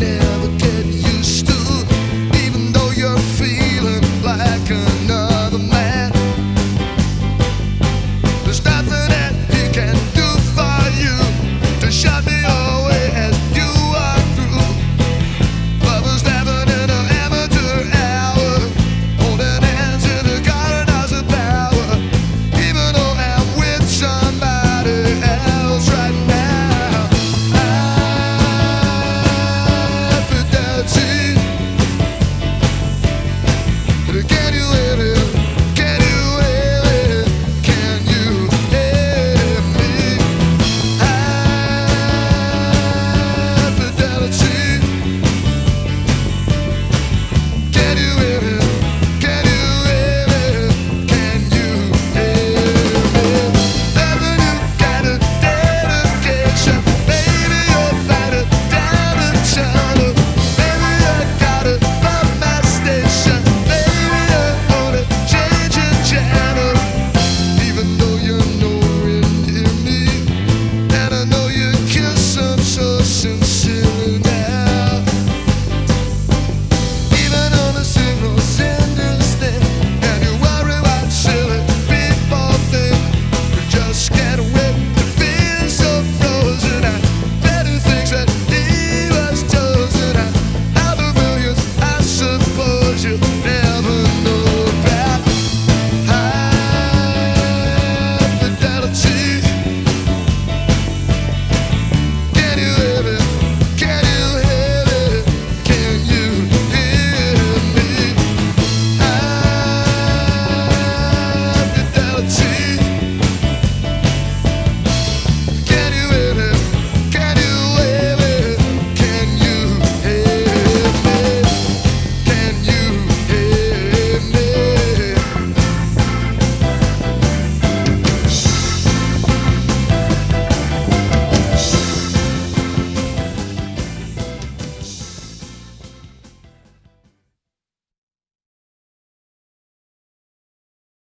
down.